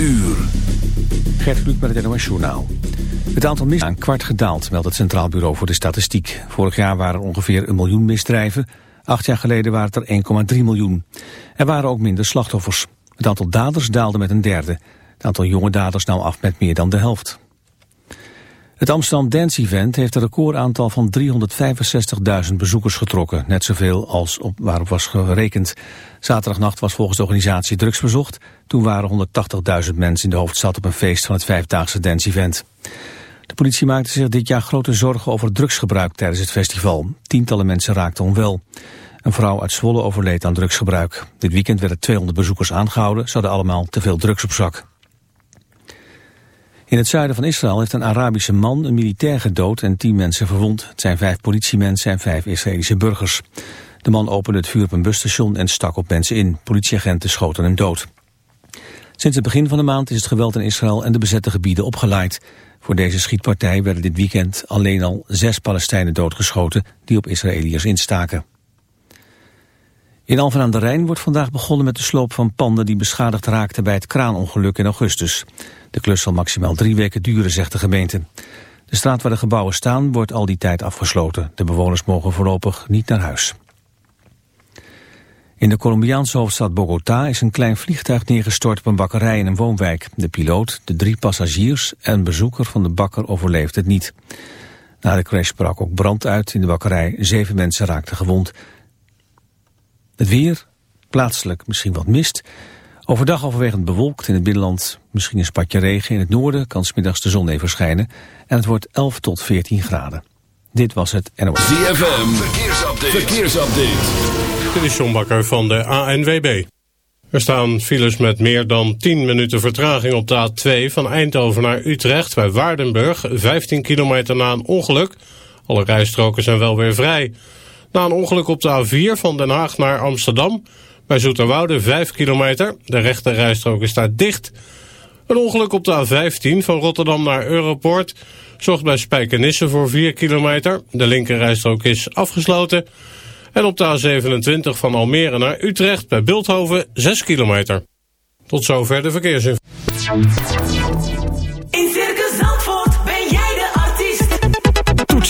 uur. Gert Kluk met het NOS Journaal. Het aantal misdrijven een kwart gedaald, meldt het Centraal Bureau voor de Statistiek. Vorig jaar waren er ongeveer een miljoen misdrijven. Acht jaar geleden waren het er 1,3 miljoen. Er waren ook minder slachtoffers. Het aantal daders daalde met een derde. Het aantal jonge daders nam af met meer dan de helft. Het Amsterdam Dance Event heeft een recordaantal van 365.000 bezoekers getrokken. Net zoveel als op waarop was gerekend. Zaterdagnacht was volgens de organisatie drugs bezocht. Toen waren 180.000 mensen in de hoofdstad op een feest van het vijfdaagse Dance Event. De politie maakte zich dit jaar grote zorgen over drugsgebruik tijdens het festival. Tientallen mensen raakten onwel. Een vrouw uit Zwolle overleed aan drugsgebruik. Dit weekend werden 200 bezoekers aangehouden. Ze hadden allemaal te veel drugs op zak. In het zuiden van Israël heeft een Arabische man een militair gedood en tien mensen verwond. Het zijn vijf politiemensen en vijf Israëlische burgers. De man opende het vuur op een busstation en stak op mensen in. Politieagenten schoten hem dood. Sinds het begin van de maand is het geweld in Israël en de bezette gebieden opgeleid. Voor deze schietpartij werden dit weekend alleen al zes Palestijnen doodgeschoten die op Israëliërs instaken. In Alphen aan de Rijn wordt vandaag begonnen met de sloop van panden die beschadigd raakten bij het kraanongeluk in augustus. De klus zal maximaal drie weken duren, zegt de gemeente. De straat waar de gebouwen staan wordt al die tijd afgesloten. De bewoners mogen voorlopig niet naar huis. In de Colombiaanse hoofdstad Bogota is een klein vliegtuig neergestort op een bakkerij in een woonwijk. De piloot, de drie passagiers en bezoeker van de bakker overleefde het niet. Na de crash brak ook brand uit in de bakkerij. Zeven mensen raakten gewond. Het weer, plaatselijk misschien wat mist. Overdag overwegend bewolkt in het binnenland. Misschien een spatje regen in het noorden. Kan smiddags de zon even schijnen. En het wordt 11 tot 14 graden. Dit was het NOS. ZFM, verkeersupdate. verkeersupdate. Dit is John Bakker van de ANWB. Er staan files met meer dan 10 minuten vertraging op de A2 van Eindhoven naar Utrecht bij Waardenburg. 15 kilometer na een ongeluk. Alle rijstroken zijn wel weer vrij. Na een ongeluk op de A4 van Den Haag naar Amsterdam. Bij Zoeterwoude 5 kilometer. De rechte rijstrook is daar dicht. Een ongeluk op de A15 van Rotterdam naar Europoort. Zorgt bij Spijkenisse voor 4 kilometer. De linker rijstrook is afgesloten. En op de A27 van Almere naar Utrecht bij Beeldhoven 6 kilometer. Tot zover de verkeersinformatie.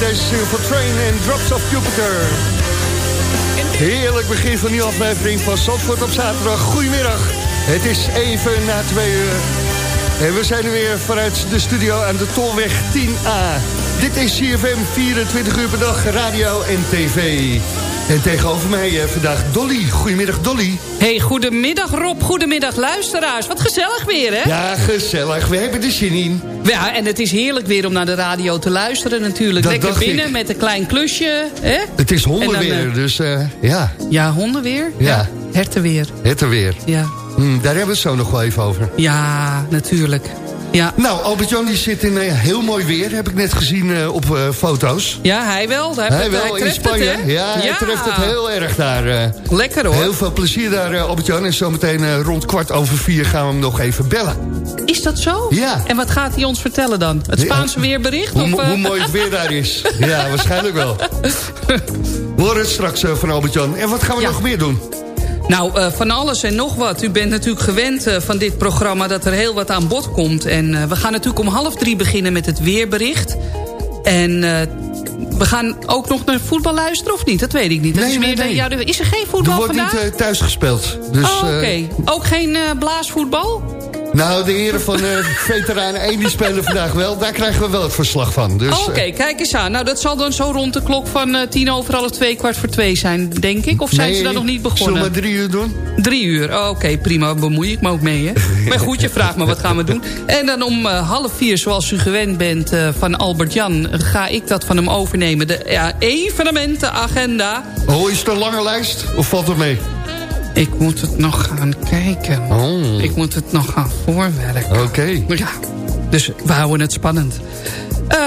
Met deze single Train en Drops of Jupiter. Heerlijk begin van die aflevering van Zandvoort op zaterdag. Goedemiddag. Het is even na twee uur. En we zijn er weer vanuit de studio aan de Tolweg 10A. Dit is CFM 24 uur per dag, radio en tv. En tegenover mij eh, vandaag Dolly. Goedemiddag Dolly. Hey, goedemiddag Rob, goedemiddag luisteraars. Wat gezellig weer, hè? Ja, gezellig. We hebben er zin in. Ja, en het is heerlijk weer om naar de radio te luisteren natuurlijk. Dat Lekker binnen ik. met een klein klusje, hè? Het is hondenweer, eh, dus eh, ja, Ja, honden weer? Ja. Herten het er weer. Ja. Hm, daar hebben we het zo nog wel even over. Ja, natuurlijk. Ja. Nou, Albert-Jan die zit in eh, heel mooi weer, heb ik net gezien eh, op eh, foto's. Ja, hij wel. Hij, Hij hij wel in Spanje. Het, ja, hij treft het heel erg daar. Lekker hoor. Heel veel plezier daar, Albert-Jan. En zometeen rond kwart over vier gaan we hem nog even bellen. Is dat zo? Ja. En wat gaat hij ons vertellen dan? Het Spaanse weerbericht? Hoe, of, hoe mooi het weer daar is. Ja, waarschijnlijk wel. We horen het straks van Albert-Jan. En wat gaan we Ja. nog meer doen? Nou, eh, van alles en nog wat. U bent natuurlijk gewend eh, van dit programma dat er heel wat aan bod komt. En eh, we gaan natuurlijk om half drie beginnen met het weerbericht. En we gaan ook nog naar voetbal luisteren of niet? Dat weet ik niet. Dat Nee, is, nee, meer de- nee. ja, er- is er geen Er voetbal wordt vandaag? niet eh, thuis gespeeld. Dus, oh, oké. ook geen blaasvoetbal? Nou, de heren van eh Veteranen 1 die spelen vandaag wel. Daar krijgen we wel het verslag van. Dus, Oh, Oké, eh, kijk eens aan. Nou, dat zal dan zo rond de klok van eh, tien over half twee, kwart voor twee zijn, denk ik. Of zijn nee, ze daar nog niet Zullen begonnen? we drie uur doen? Drie uur, Oh, oké, prima. Bemoei ik me ook mee, hè? Maar goed, je vraagt me, wat gaan we doen? En dan om half vier, zoals u gewend bent van Albert-Jan... ga ik dat van hem overnemen. De ja, evenementenagenda. Oh, is het een lange lijst? Of valt het mee? Ik moet het nog gaan kijken. Oh. Ik moet het nog gaan voorwerken. Oké. Ja, dus we houden het spannend. Eh,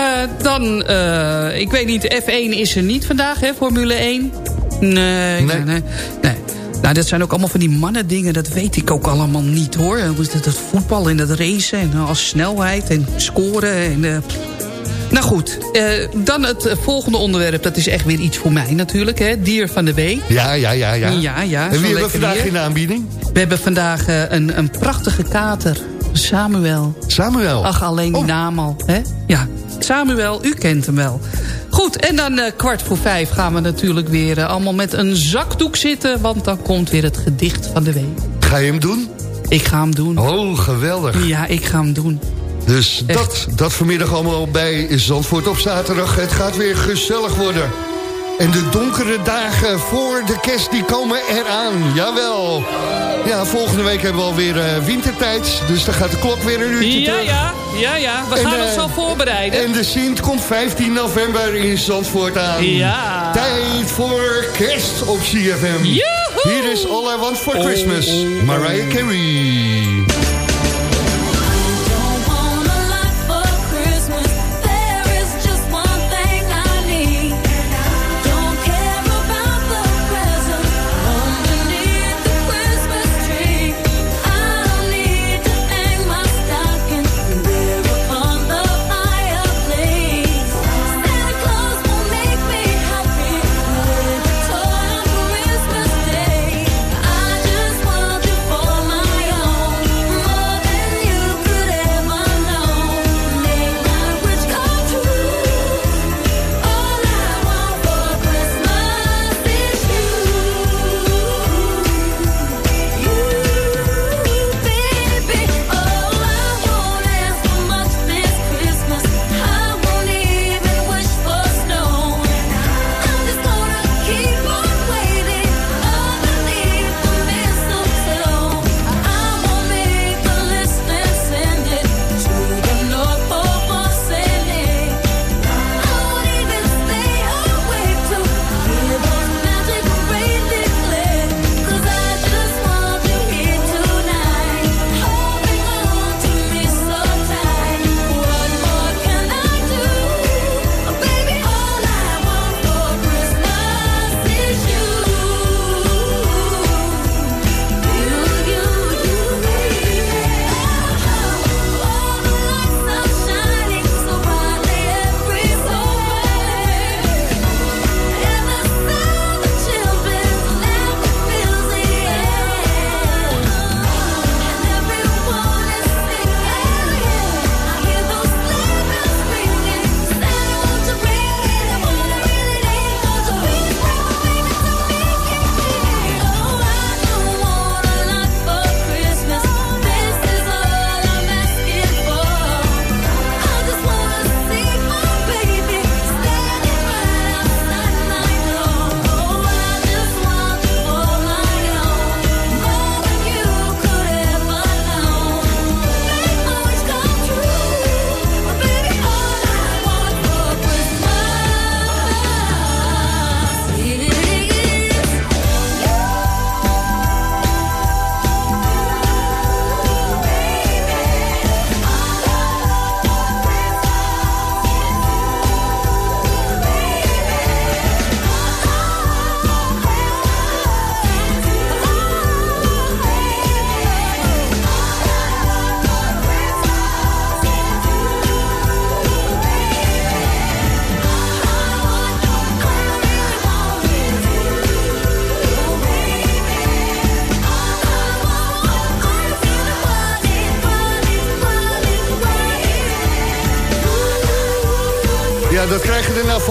dan, eh, ik weet niet, F1 is er niet vandaag, hè, Formule 1? Nee, nee, Nee. nee. nee. Nou, dat zijn ook allemaal van die mannendingen, dat weet ik ook allemaal niet, hoor. Dat, dat voetbal en dat racen en als snelheid en scoren en... eh, nou goed, eh, dan het volgende onderwerp, dat is echt weer iets voor mij natuurlijk, hè. Dier van de week. Ja, ja, ja, ja. Ja, ja, En wie hebben we vandaag weer. in de aanbieding? We hebben vandaag eh, een, een prachtige kater, Samuel. Samuel. Ach, alleen die Oh. naam al. Hè? Ja, Samuel, u kent hem wel. Goed, en dan eh, kwart voor vijf gaan we natuurlijk weer allemaal met een zakdoek zitten... want dan komt weer het gedicht van de week. Ga je hem doen? Ik ga hem doen. Oh, geweldig. Ja, ik ga hem doen. Dus Echt. dat, dat vanmiddag allemaal bij Zandvoort op zaterdag. Het gaat weer gezellig worden. En de donkere dagen voor de kerst, die komen eraan. Jawel. Ja, volgende week hebben we alweer eh, wintertijd. Dus dan gaat de klok weer een uurtje Ja, terug. ja, ja, ja. We En, gaan ons al voorbereiden. En de Sint komt 15 november in Zandvoort aan. Ja. Tijd voor kerst op CFM. Joehoe! Hier is All I Want for Christmas. oh, Mariah Carey.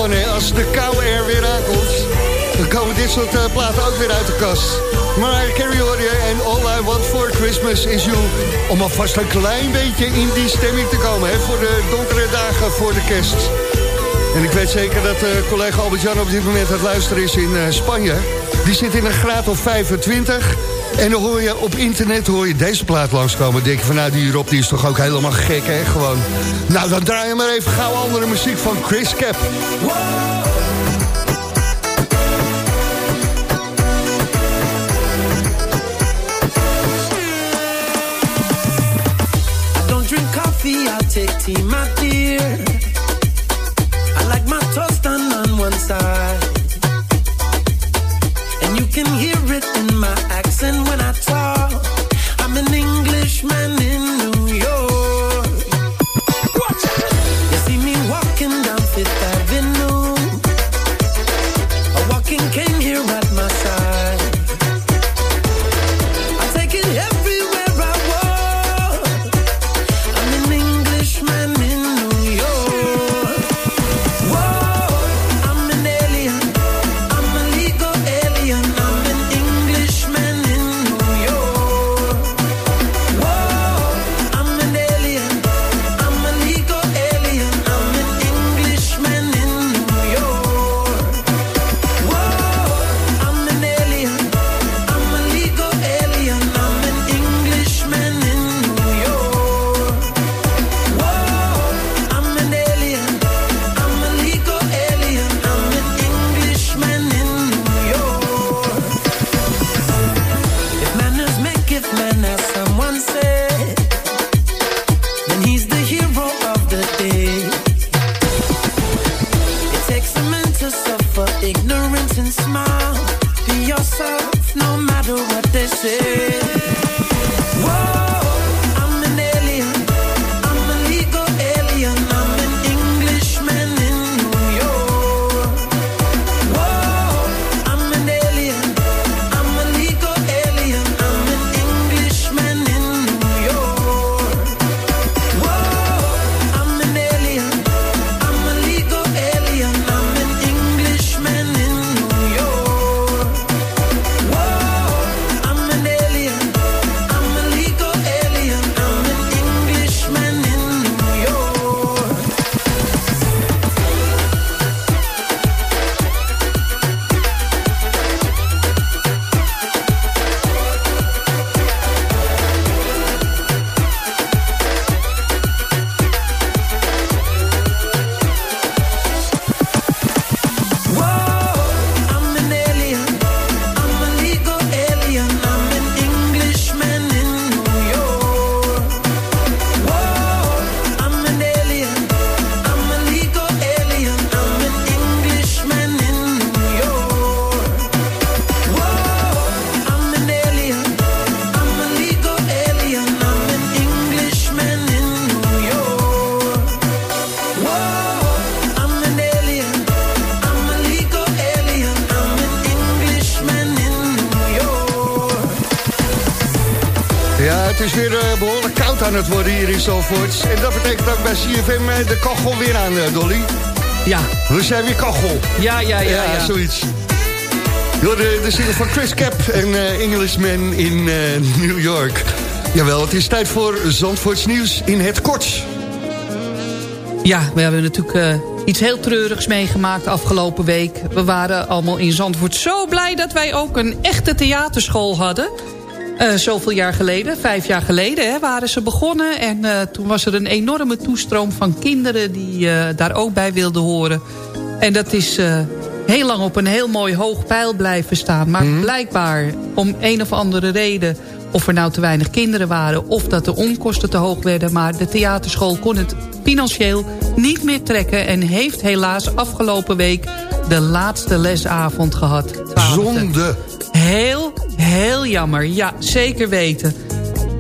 Als de kou er weer aankomt, dan komen dit soort eh, platen ook weer uit de kast. Mariah Carey hoor je en All I Want For Christmas Is You. Om alvast een klein beetje in die stemming te komen, hè. Voor de donkere dagen voor de kerst. En ik weet zeker dat eh, collega Albert-Jan op dit moment aan het luisteren is in eh, Spanje. Die zit in een graad of 25. En dan hoor je op internet hoor je deze plaat langskomen. Denk je van nou die Rob die is toch ook helemaal gek hè gewoon. Nou dan draai je maar even gauw andere muziek van Chris Cap. Aan het worden hier in Zalvoort. En dat betekent ook bij CFM eh, de kachel weer aan, eh, Dolly. Ja, We zijn weer kachel. ja, ja, ja. ja. zoiets. Door de, de single van Chris Cap en eh, Englishman in New York. Jawel, het is tijd voor Zandvoorts nieuws in het kort. Ja, we hebben natuurlijk iets heel treurigs meegemaakt afgelopen week. We waren allemaal in Zandvoort zo blij dat wij ook een echte theaterschool hadden. Eh, zoveel jaar geleden, vijf jaar geleden hè, waren ze begonnen. En eh, toen was er een enorme toestroom van kinderen die eh, daar ook bij wilden horen. En dat is heel lang op een heel mooi hoog pijl blijven staan. Maar blijkbaar om een of andere reden... of er nou te weinig kinderen waren... of dat de onkosten te hoog werden... maar de theaterschool kon het financieel niet meer trekken... en heeft helaas afgelopen week de laatste lesavond gehad. 12e. Zonde. Heel, heel jammer. Ja, zeker weten.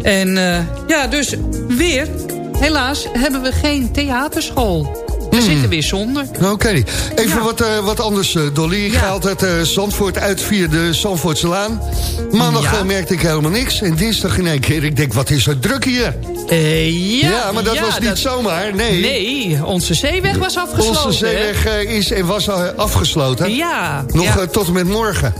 En eh, ja, dus weer, helaas, hebben we geen theaterschool. We zitten weer zonder. Oké, even Ja. wat, eh, wat anders, eh, Dolly. Ik Ja. ga altijd eh, Zandvoort uit via de Zandvoortselaan. Maandag Ja. eh, merkte ik helemaal niks. En dinsdag in één keer, ik denk, wat is er druk hier? Ja, Ja, maar dat ja, was niet dat- zomaar, nee. Nee, onze zeeweg was afgesloten. Onze zeeweg is en was afgesloten. Ja. Nog ja. tot en met morgen.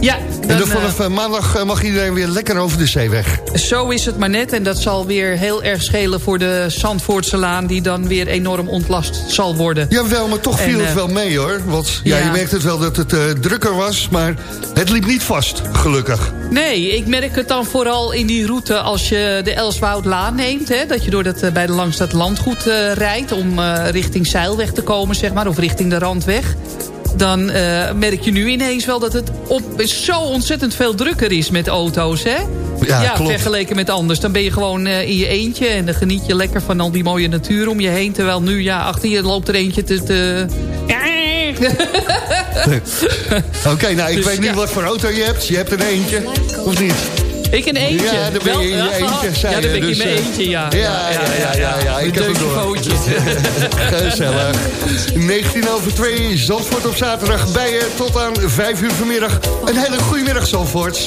Ja, en dan, vanaf eh, maandag eh, mag iedereen weer lekker over de zeeweg. eh, zo is het maar net. En dat zal weer heel erg schelen voor de Zandvoortse Laan... die dan weer enorm ontlast zal worden. Jawel, maar toch En, viel het eh, wel mee hoor. Want ja, ja. je merkt het wel dat het eh, drukker was, maar het liep niet vast, gelukkig. Nee, ik merk het dan vooral in die route als je de Elswoudlaan neemt. Hè, dat je door dat, eh, bij de langs dat landgoed eh, rijdt om eh, richting Zeilweg te komen, zeg maar. Of richting de Randweg. Dan eh, merk je nu ineens wel dat het op, zo ontzettend veel drukker is met auto's. Hè? Ja, klopt. vergeleken met anders. Dan ben je gewoon eh, in je eentje en dan geniet je lekker van al die mooie natuur om je heen. Terwijl nu, ja, achter je loopt er eentje te... te... Oké, nou ik Dus, weet niet ja. wat voor auto je hebt. Je hebt er eentje, of niet? Ik in eentje. Ja, dan ben je in eentje, Ja, je, ben ik dus, in mijn eh, eentje, ja. Ja, ja, ja, ja, ik heb. Gezellig. 19 over 2, Zandvoort op zaterdag bij je tot aan 5 uur vanmiddag. Een hele goede middag, Zandvoorts.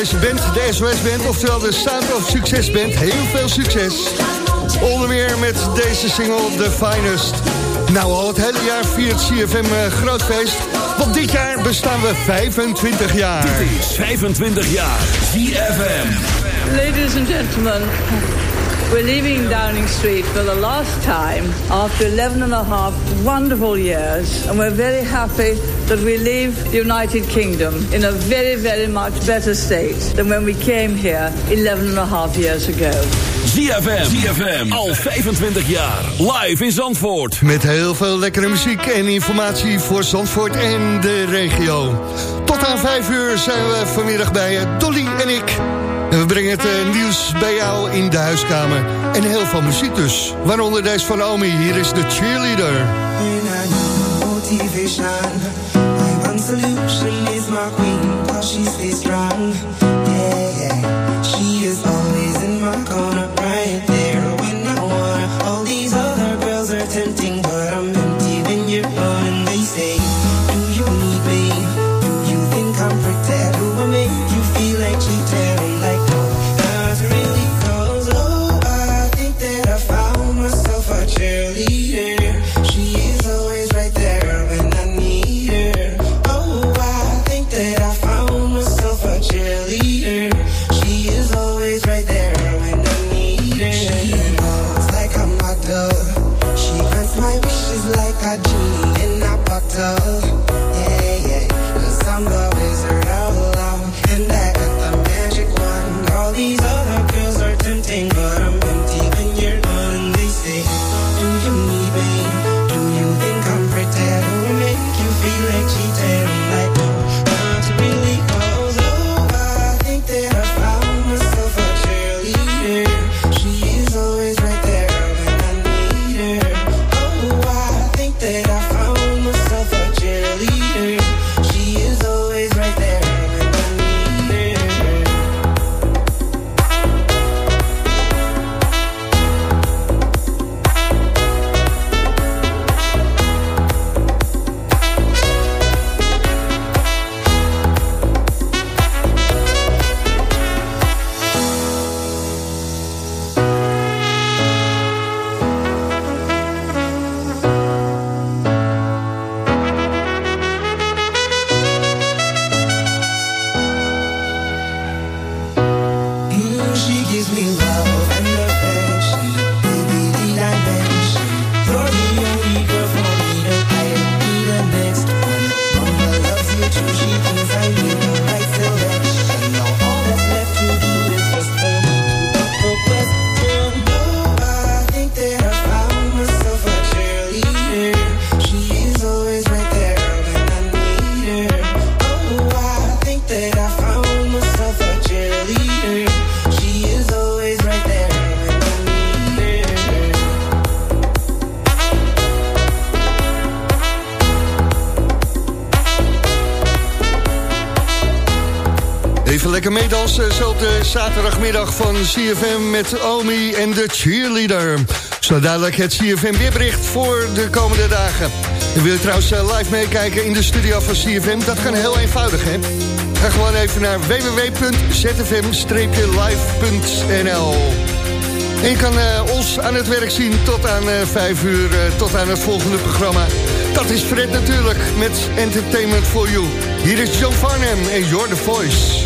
Deze band, de SOS Band, oftewel de Sound of Success Band. Heel veel succes. Onder meer met deze single The Finest. Nou, al het hele jaar viert CFM uh, groot feest. Want dit jaar bestaan we 25 jaar. Dit is 25 jaar ZFM. Ladies and gentlemen, we're leaving Downing Street for the last time after 11 and a half wonderful years. And we're very happy that we leave the United Kingdom in a very, very much better state than when we came here 11 and a half years ago. ZFM. ZFM. Al 25 jaar. Live in Zandvoort. Met heel veel lekkere muziek en informatie voor Zandvoort en de regio. Tot aan 5 uur zijn we vanmiddag bij eh, Dolly en ik. En we brengen het eh, nieuws bij jou in de huiskamer. En heel veel muziek dus. Waaronder deze van Omi. Hier is de cheerleader. Motivation. My one solution is my queen, cause she stays strong. Yeah, yeah. She is always meedansen, zo op de zaterdagmiddag van CFM met Omi en de cheerleader. Zo dadelijk het CFM weerbericht voor de komende dagen. En wil je trouwens eh, live meekijken in de studio van CFM? Dat kan heel eenvoudig, hè? Ga gewoon even naar www.zfm-live.nl En je kan eh, ons aan het werk zien tot aan eh 5 uur, eh, tot aan het volgende programma. Dat is Fred natuurlijk, met Entertainment for You. Hier is John Farnham en You're the Voice.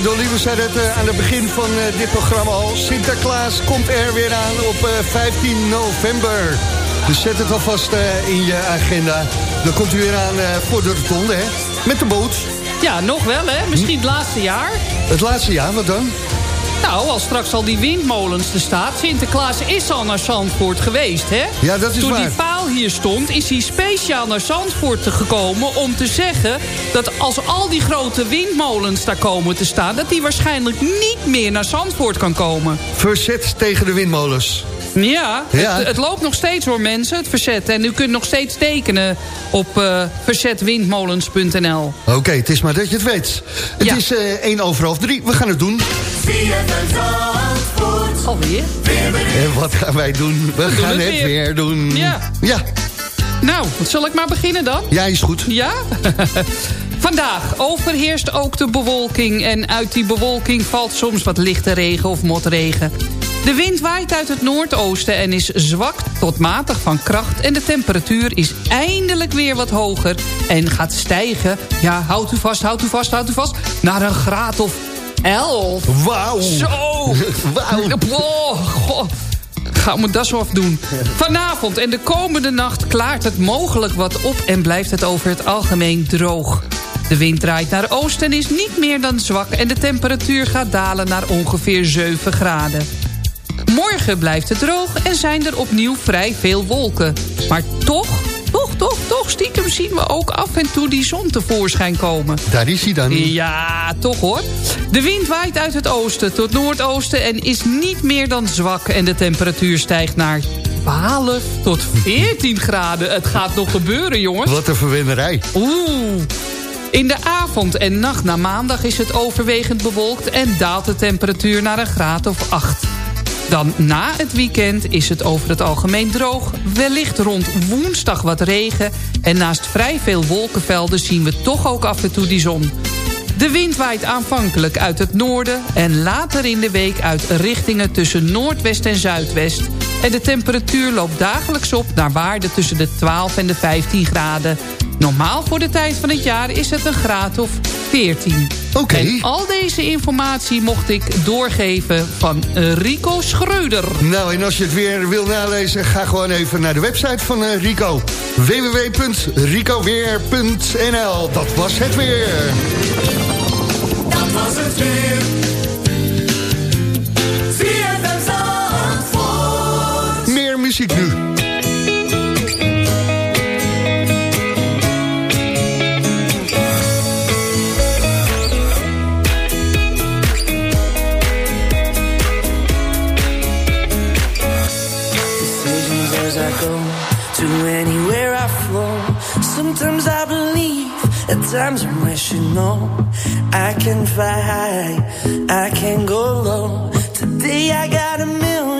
Ja, Dolly, we zeiden het eh, aan het begin van eh, dit programma al. Sinterklaas komt er weer aan op eh, 15 november. Dus zet het alvast eh, in je agenda. Dan komt u weer aan eh, voor de rotonde, hè? Met de boot. Ja, nog wel hè. Misschien het laatste jaar. Het laatste jaar, wat dan? Nou, als straks al die windmolens er staat... Sinterklaas is al naar Zandvoort geweest, hè? Ja, dat is Toen waar. Hier stond, is hij speciaal naar Zandvoort te gekomen... om te zeggen dat als al die grote windmolens daar komen te staan... dat die waarschijnlijk niet meer naar Zandvoort kan komen. Verzet tegen de windmolens. Ja, Ja. Het, het loopt nog steeds hoor mensen, het verzet. En u kunt nog steeds tekenen op eh, verzetwindmolens.nl. Oké, het is maar dat je het weet. Het Ja. is eh 1 over half 3. We gaan het doen. Alweer? En wat gaan wij doen? We, gaan het weer. weer, doen. Ja. Ja, Nou, zal ik maar beginnen dan? ja is goed. Ja? Vandaag overheerst ook de bewolking... en uit die bewolking valt soms wat lichte regen of motregen. De wind waait uit het noordoosten en is zwak tot matig van kracht... en de temperatuur is eindelijk weer wat hoger en gaat stijgen... ja, houdt u vast, houdt u vast, houdt u vast... naar een graad of 11. Wauw. Zo! Wauw. Oh, goh. Ga mijn das afdoen. Vanavond en de komende nacht klaart het mogelijk wat op... en blijft het over het algemeen droog. De wind draait naar oosten en is niet meer dan zwak... en de temperatuur gaat dalen naar ongeveer 7 graden. Morgen blijft het droog en zijn er opnieuw vrij veel wolken. Maar toch, toch, toch, toch stiekem zien we ook af en toe die zon tevoorschijn komen. Daar is hij dan. Ja, toch hoor. De wind waait uit het oosten tot noordoosten en is niet meer dan zwak. En de temperatuur stijgt naar 12 tot 14 graden. Het gaat nog gebeuren, jongens. Wat een verwinnerij. Oeh. In de avond en nacht na maandag is het overwegend bewolkt... en daalt de temperatuur naar een graad of 8. Dan na het weekend is het over het algemeen droog. Wellicht rond woensdag wat regen. En naast vrij veel wolkenvelden zien we toch ook af en toe die zon. De wind waait aanvankelijk uit het noorden... en later in de week uit richtingen tussen noordwest en zuidwest. En de temperatuur loopt dagelijks op naar waarden tussen de 12 en de 15 graden. Normaal voor de tijd van het jaar is het een graad of 14. Oké. En al deze informatie mocht ik doorgeven van Rico Schreuder. Nou, en als je het weer wil nalezen, ga gewoon even naar de website van eh, Rico. www.ricoweer.nl Dat was het weer. Dat was het weer. I go to anywhere I flow. Sometimes I believe, at times I'm rational. I can fly high, I can go low. Today I got a million,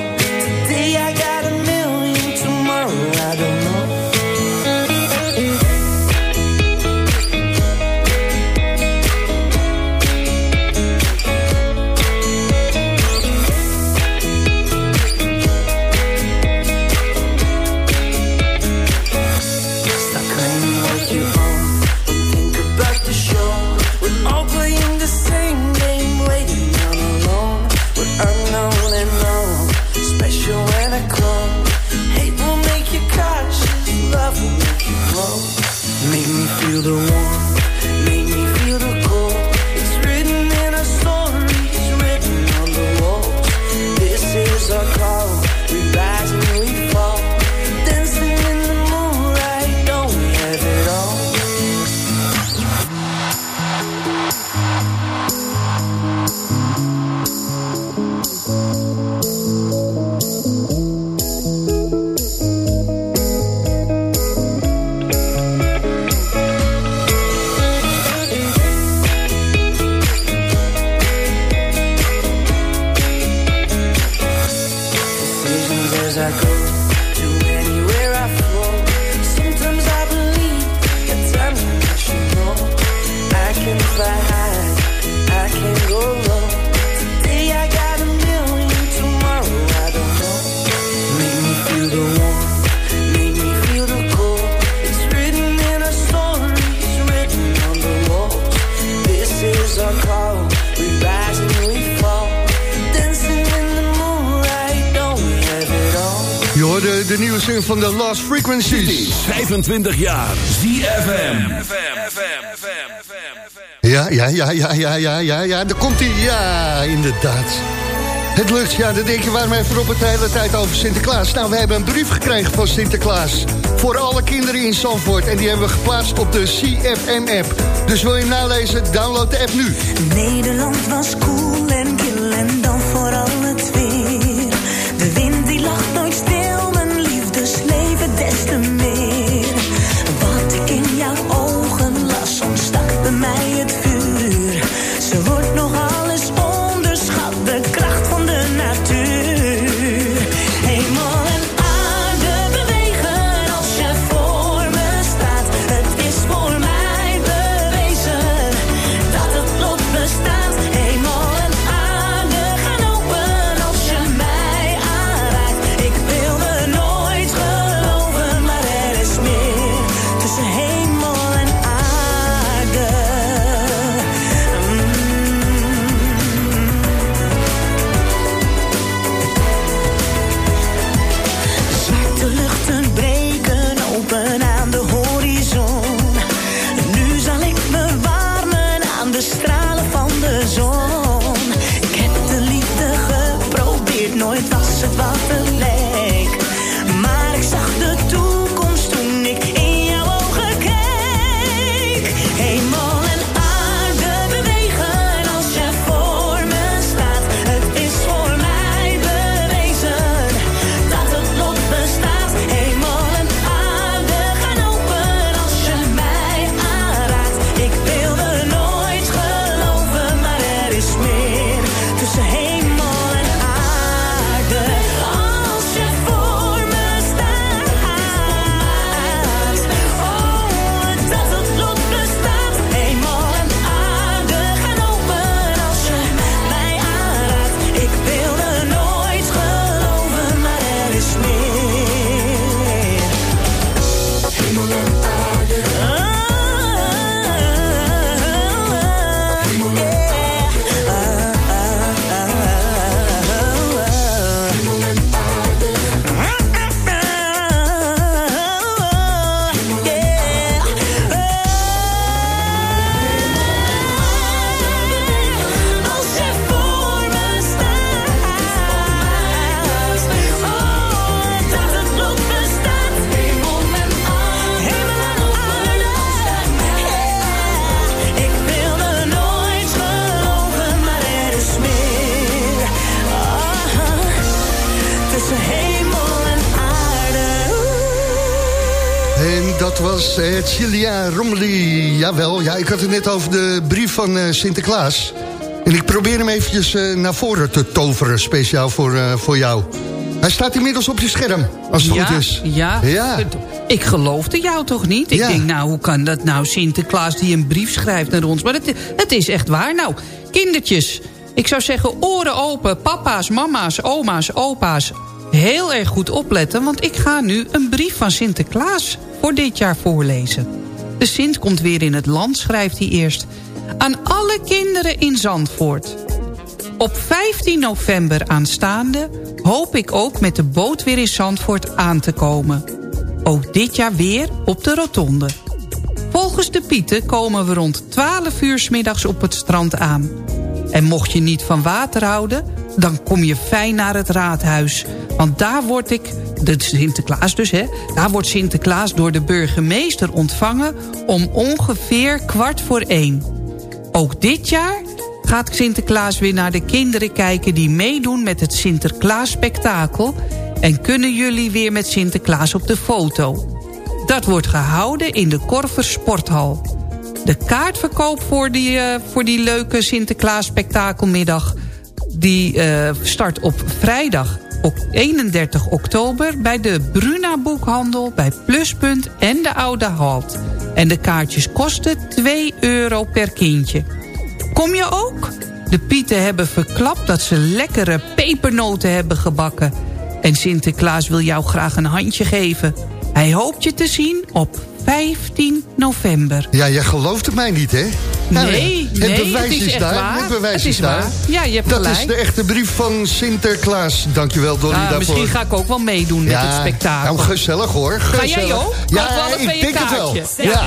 Lost Frequencies. 25 jaar. ZFM. Ja, ja, ja, ja, ja, ja, ja, ja, daar komt hij. Ja, inderdaad. Het lukt, ja, dan denk je, waarom even op het de hele tijd over Sinterklaas? Nou, we hebben een brief gekregen van Sinterklaas. Voor alle kinderen in Zandvoort. En die hebben we geplaatst op de CFM-app. Dus wil je hem nalezen, download de app nu. Nederland was koel was Cilia Romley. Jawel, ja, ik had het net over de brief van eh, Sinterklaas. En ik probeer hem eventjes eh, naar voren te toveren, speciaal voor, eh, voor jou. Hij staat inmiddels op je scherm, als het ja, goed is. Ja, Ja. ik geloofde jou toch niet? Ik Ja. denk, nou, hoe kan dat nou? Sinterklaas die een brief schrijft naar ons. Maar het, het is echt waar. Nou, kindertjes, ik zou zeggen oren open. Papa's, mama's, oma's, opa's. Heel erg goed opletten, want ik ga nu een brief van Sinterklaas voor dit jaar voorlezen. De Sint komt weer in het land, schrijft hij eerst. Aan alle kinderen in Zandvoort. Op 15 november aanstaande hoop ik ook met de boot weer in Zandvoort aan te komen. Ook dit jaar weer op de rotonde. Volgens de Pieten komen we rond 12 uur 's middags op het strand aan. En mocht je niet van water houden, dan kom je fijn naar het raadhuis. Want daar word ik, de Sinterklaas dus hè... daar wordt Sinterklaas door de burgemeester ontvangen... om ongeveer kwart voor één. Ook dit jaar gaat Sinterklaas weer naar de kinderen kijken... die meedoen met het Sinterklaas-spektakel... en kunnen jullie weer met Sinterklaas op de foto. Dat wordt gehouden in de Korver Sporthal. De kaartverkoop voor die, eh, voor die leuke Sinterklaas-spektakelmiddag... die eh, start op vrijdag op 31 oktober... bij de Bruna Boekhandel, bij Pluspunt en de Oude Halt. En de kaartjes kosten 2 euro per kindje. Kom je ook? De Pieten hebben verklapt dat ze lekkere pepernoten hebben gebakken. En Sinterklaas wil jou graag een handje geven. Hij hoopt je te zien op 15 november. Ja, jij gelooft het mij niet, hè? Nou Nee, ja, nee, het bewijs het is is, echt daar. waar. Het bewijs Het is, is daar. Ja, je hebt Dat gelijk. is de echte brief van Sinterklaas. Dankjewel, Dolly, Ah, daarvoor. misschien ga ik ook wel meedoen met het spektakel. Nou, gezellig hoor. Ga jij ook? Ja, ik denk het wel. Ja.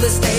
The stage.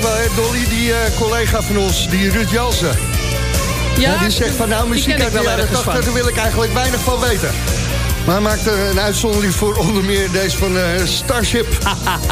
Ook wel, hè, Dolly, die eh, collega van ons, die Ruud Jansen. Ja, die zegt van nou, muziek uit de wel jaren ergens 80, van. daar wil ik eigenlijk weinig van weten. Maar hij maakt er een uitzondering voor onder meer deze van eh, Starship.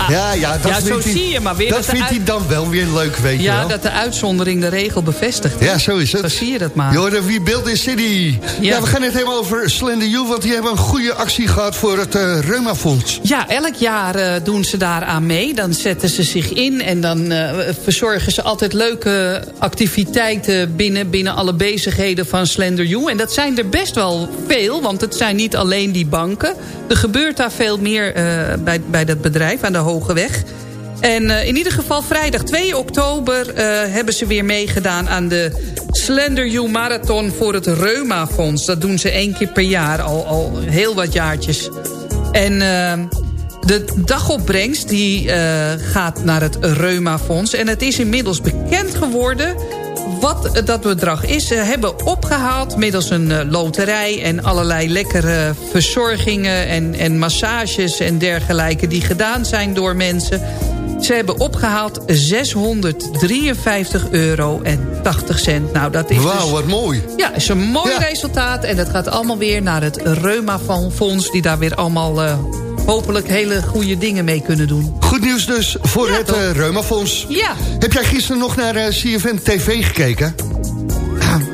ja, ja, dat Ja, zo hij, zie je maar weer Dat dat vindt hij dan wel weer leuk, weet je Ja, wel. dat de uitzondering de regel bevestigt. hè? Ja, zo is het. Zo zie je dat maar. Jorden, wie built this city? Ja. Ja. we gaan het helemaal over Slender You, want die hebben een goede actie gehad voor het eh Reumafonds. Ja, elk jaar eh, doen ze daar aan mee. Dan zetten ze zich in en dan eh, verzorgen ze altijd leuke activiteiten binnen, binnen alle bezigheden van Slender You. En dat zijn er best wel veel, want het zijn niet alleen die banken. Er gebeurt daar veel meer eh, bij, bij dat bedrijf aan de Hoge Weg. En eh, in ieder geval vrijdag 2 oktober eh, hebben ze weer meegedaan aan de Slender You Marathon voor het Reuma Fonds. Dat doen ze één keer per jaar, al, al heel wat jaartjes. En de dagopbrengst die gaat naar het Reuma Fonds. En het is inmiddels bekend geworden wat dat bedrag is. Ze hebben opgehaald middels een eh, loterij en allerlei lekkere verzorgingen... En, en massages en dergelijke die gedaan zijn door mensen... Ze hebben opgehaald 653 euro en 80 cent. Nou, dat is Wauw, dus, wat mooi. ja, is een mooi Ja. resultaat. En dat gaat allemaal weer naar het Reuma Fonds... die daar weer allemaal eh, hopelijk hele goede dingen mee kunnen doen. Goed nieuws dus voor Ja, het eh, Reumafonds. Ja. Heb jij gisteren nog naar eh, CFM TV gekeken?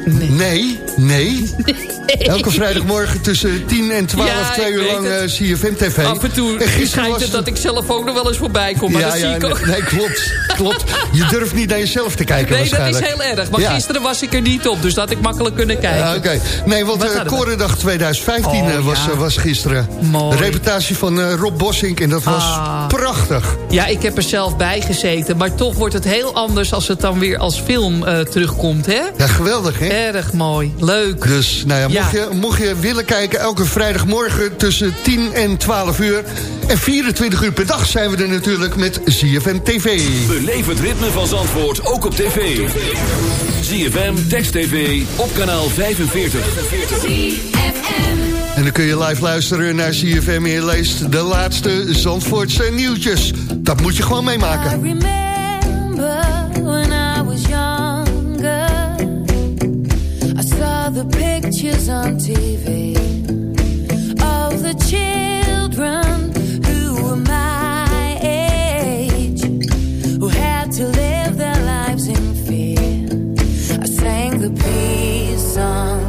nee. Nee? Nee? Elke vrijdagmorgen tussen 10 en 12, Ja, twee uur lang het. eh, CFM TV. Af en toe gisteren was het dat ik zelf ook nog wel eens voorbij kom. Maar dat zie ik nee, ook. nee, klopt, klopt. Je durft niet naar jezelf te kijken Nee, dat is heel erg. Maar Ja. gisteren was ik er niet op. Dus dat ik makkelijk kunnen kijken. Ja, Oké, nee, want uh? Korendag 2015 Oh, eh, was, ja. was gisteren. Mooi. De reputatie van Rob Bossink en dat was Ah. prachtig. Ja, ik heb er zelf bij gezeten. Maar toch wordt het heel anders als het dan weer als film terugkomt, hè? Ja, geweldig, hè? Erg mooi. Leuk. Dus nou ja, mocht. Je, mocht je willen kijken, elke vrijdagmorgen tussen 10 en 12 uur. En 24 uur per dag zijn we er natuurlijk met ZFM TV. Beleef het ritme van Zandvoort ook op tv. ZFM, Text TV, op kanaal 45. En dan kun je live luisteren naar ZFM en je leest de laatste Zandvoortse nieuwtjes. Dat moet je gewoon I meemaken. The pictures on TV of the children who were my age, who had to live their lives in fear. I sang the peace songs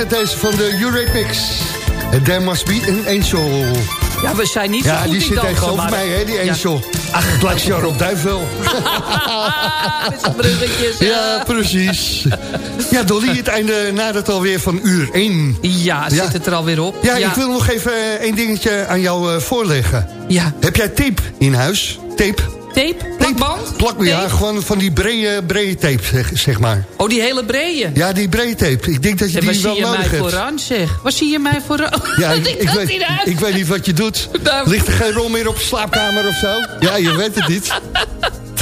met deze van de Eurythmics? There must be an angel. Ja, we zijn niet zo Ja, goed die in zit tegenover maar- mij, hè, die Ja. angel. Ach, het lijkt bruggetjes. Ja, precies. Ja, Dolly, het einde nadert alweer van uur 1. Ja, Ja. zit het er alweer op? Ja, ik wil nog even eh, één dingetje aan jou eh, voorleggen. Ja. Heb jij tape in huis? Tape? Tape? Plakband? Plak, ja, Tape? gewoon van die brede, brede tape, zeg, zeg maar. Oh, die hele brede. Ja, die brede tape. Ik denk dat je Zeg, waar die zie wel je mij nodig hebt. vooraan, zeg? Waar zie je mij vooraan? Ja, ik, weet, ik weet niet wat je doet. Ligt er geen rol meer op je slaapkamer of zo? Ja, je weet het niet.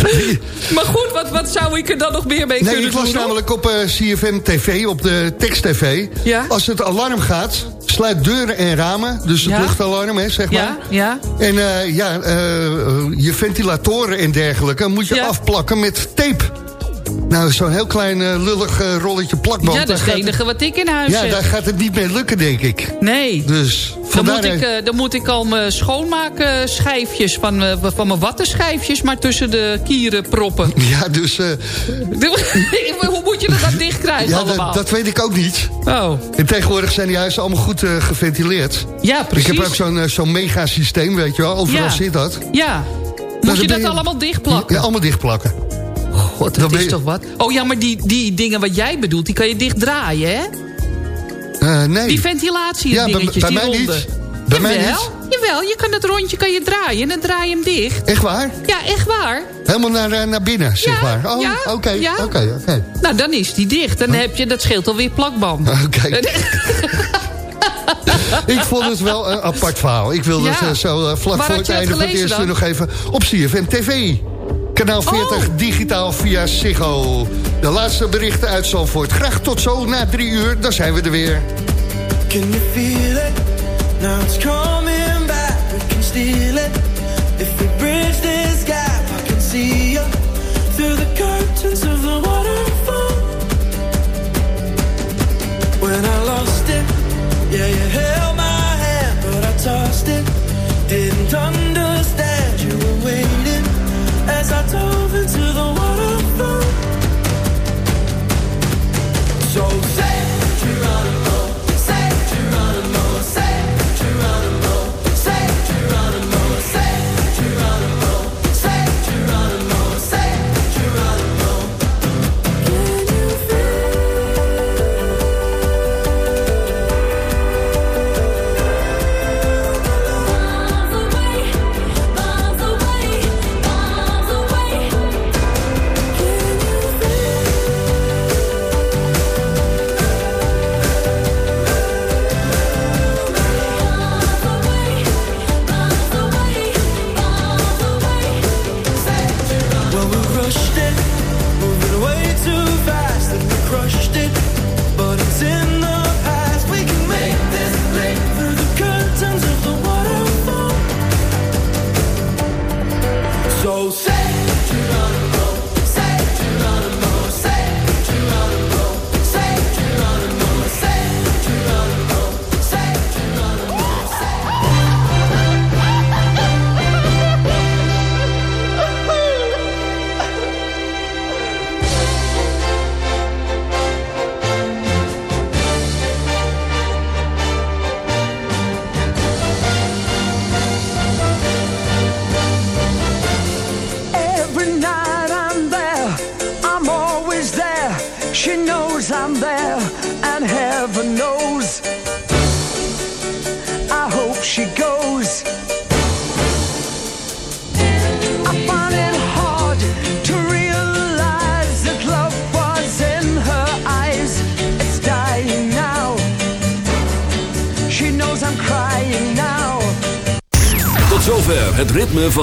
Maar goed, wat, wat zou ik er dan nog meer mee Nee, kunnen ik las doen? hoor? namelijk op eh, CFM TV, op de tekst-TV... Ja? als het alarm gaat, sluit deuren en ramen. Dus het Ja? luchtalarm, hè, zeg maar. Ja, ja. En eh, ja, eh, je ventilatoren en dergelijke moet je afplakken met tape. Nou, zo'n heel klein eh, lullig eh, rolletje plakband. Ja, dat is het enige wat ik in huis Ja, heb. daar gaat het niet mee lukken, denk ik. Nee. Dus Dan moet, ik, eh, dan moet ik al mijn schoonmaken schijfjes van, van mijn wattenschijfjes... maar tussen de kieren proppen. Ja, dus... Hoe moet je dat dan dicht krijgen ja, allemaal? dat, dat weet ik ook niet. Oh, En tegenwoordig zijn die huizen allemaal goed geventileerd. ja, precies. Ik heb ook zo'n zo'n megasysteem, weet je wel. Overal Ja. zit dat. Ja. dan Moet je dat je- allemaal dichtplakken? Ja, allemaal dichtplakken. God, dat is je- toch wat? Oh ja, maar die, die dingen wat jij bedoelt, die kan je dicht draaien, hè? Eh, nee. Die ventilatie Ja, dingetjes, bij die mij ronde. niet. Bij mij Jawel, niet. Jawel, je kan het rondje kan je draaien en dan draai je hem dicht. Echt waar? Ja, echt waar. Helemaal naar, eh, naar binnen, zeg Ja, maar. Oh, ja, oké, ja. oké, oké. Nou, dan is die dicht. Dan heb je, dat scheelt alweer plakband. Oké. Ik vond het wel een apart verhaal. Ik wilde het eh, zo eh, vlak voor het einde van het eerste dan? nog even op CFM TV. Kanaal 40, Oh. digitaal via Ziggo. De laatste berichten uit Zandvoort. Graag tot zo, na drie uur, dan zijn we er weer. Can you feel it? Now it's coming back. We can steal it. If we bridge this gap, I can see you through the curtains of the waterfall. When I lost it, yeah, you held my hand, but I tossed it. Didn't understand you were waiting I dove into the